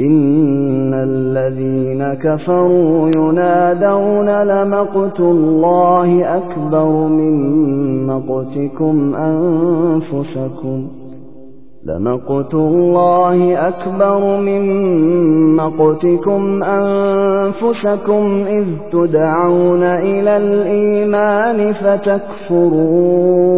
إن الذين كفروا ينادون لمقت الله أكبر من مقتكم أنفسكم لمقت الله أكبر من مقتكم أنفسكم إذ تدعون إلى الإيمان فتكفرون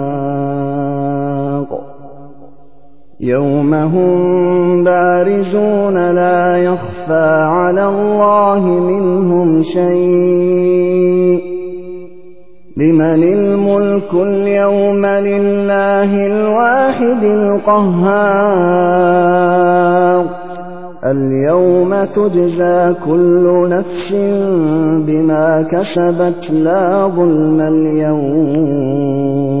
يوم هم بارزون لا يخفى على الله منهم شيء لمن الملك اليوم لله الواحد القهار اليوم تجزى كل نفس بما كسبت لا ظلم اليوم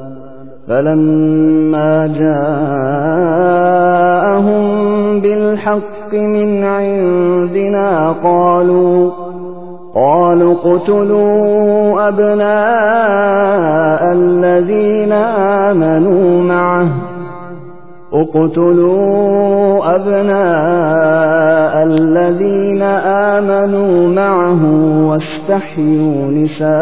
فلما جاءهم بالحق من عندنا قالوا قالوا اقتلوا أبناء الذين آمنوا معه. اقتلوا أبناء الذين آمنوا معه واستحيوا نساءهم.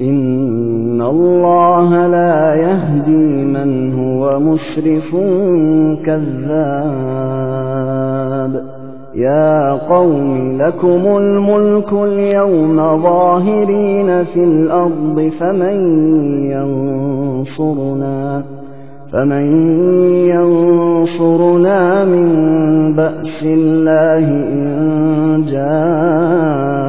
إن الله لا يهدي من هو مسرف كذاب. يا قوم لكم الملك اليوم ظاهرين في الأرض فمن ينصرنا؟ فمن ينصرنا من بأس الله إن جاءنا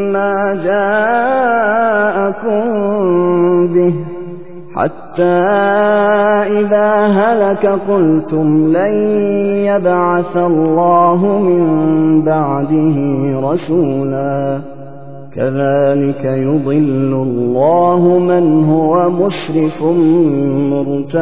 مما جاءكم به حتى إذا هلك قلتم لن يبعث الله من بعده رسولا. كذلك يضل الله من هو مسرف مرتاب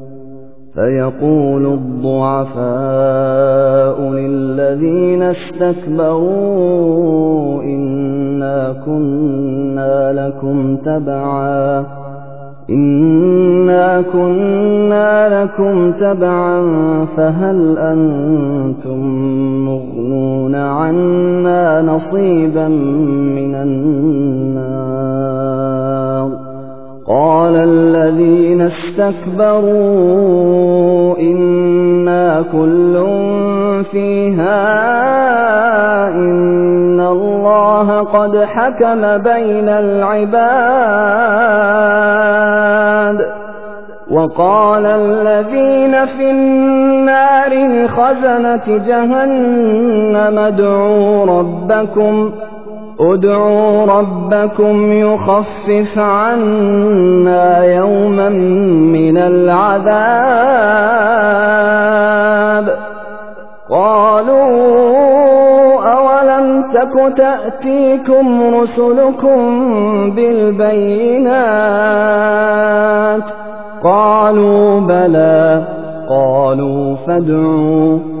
فيقول الضعفاء للذين استكبروا إنا كنا لكم تبعا إنا كنا لكم تبعا فهل أنتم مغنون عنا نصيبا من النار؟ قال الذين استكبروا إنا كل فيها إن الله قد حكم بين العباد وقال الذين في النار لخزنة جهنم ادعوا ربكم ادعوا ربكم يخفف عنا يوما من العذاب. قالوا أولم تك تأتيكم رسلكم بالبينات؟ قالوا بلى. قالوا فادعوا.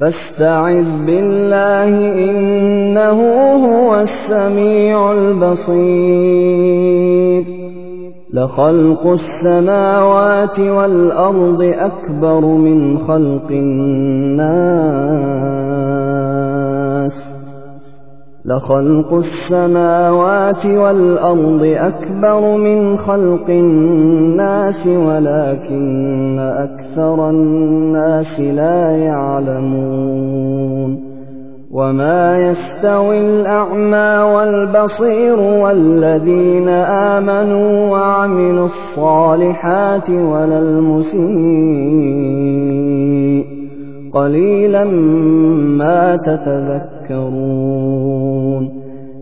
فاستعذ بالله إنه هو السميع البصير. لخلق السماوات والأرض أكبر من خلق الناس. لخلق السماوات والأرض أكبر من خلق الناس ولكن أكثر الناس لا يعلمون وما يستوي الأعمى والبصير والذين آمنوا وعملوا الصالحات ولا المسيء قليلا ما تتذكرون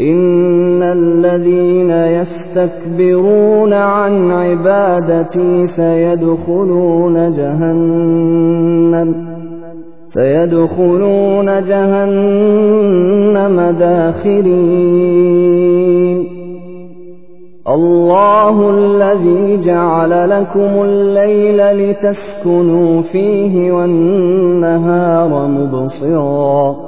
إن الذين يستكبرون عن عبادتي سيدخلون جهنم سيدخلون جهنم داخرين الله الذي جعل لكم الليل لتسكنوا فيه والنهار مبصراً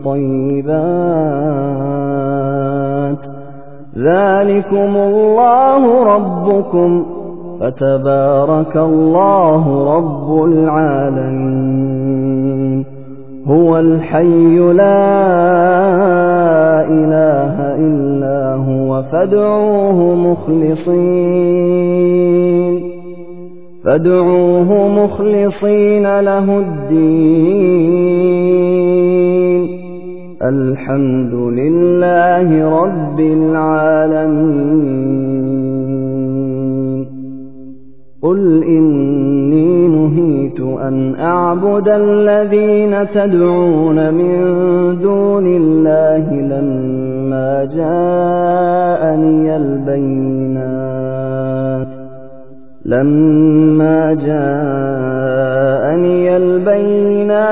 الطيبات. ذلكم الله ربكم فتبارك الله رب العالمين. هو الحي لا إله إلا هو فادعوه مخلصين. فادعوه مخلصين له الدين. الحمد لله رب العالمين قل إني نهيت أن أعبد الذين تدعون من دون الله لما جاءني البينات لما جاءني البينات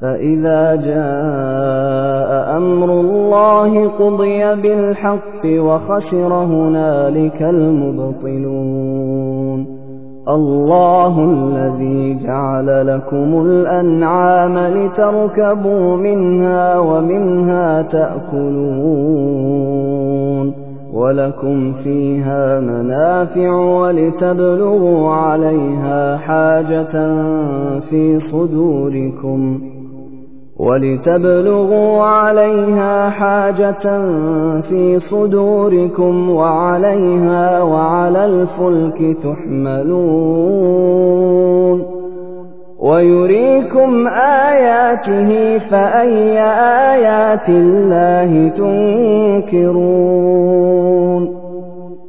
فإذا جاء أمر الله قضي بالحق وخسر هنالك المبطلون. الله الذي جعل لكم الأنعام لتركبوا منها ومنها تأكلون. ولكم فيها منافع ولتبلغوا عليها حاجة في صدوركم. ولتبلغوا عليها حاجة في صدوركم وعليها وعلى الفلك تحملون ويريكم آياته فأي آيات الله تنكرون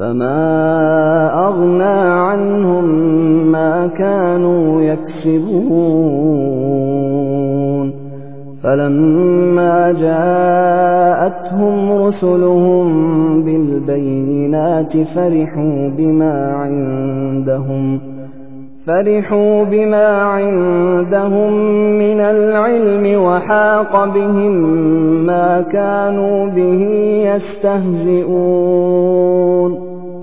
فما أغنى عنهم ما كانوا يكسبون فلما جاءتهم رسلهم بالبينات فرحوا بما عندهم فرحوا بما عندهم من العلم وحاق بهم ما كانوا به يستهزئون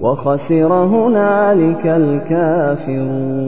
وخسر هنالك الكافرون.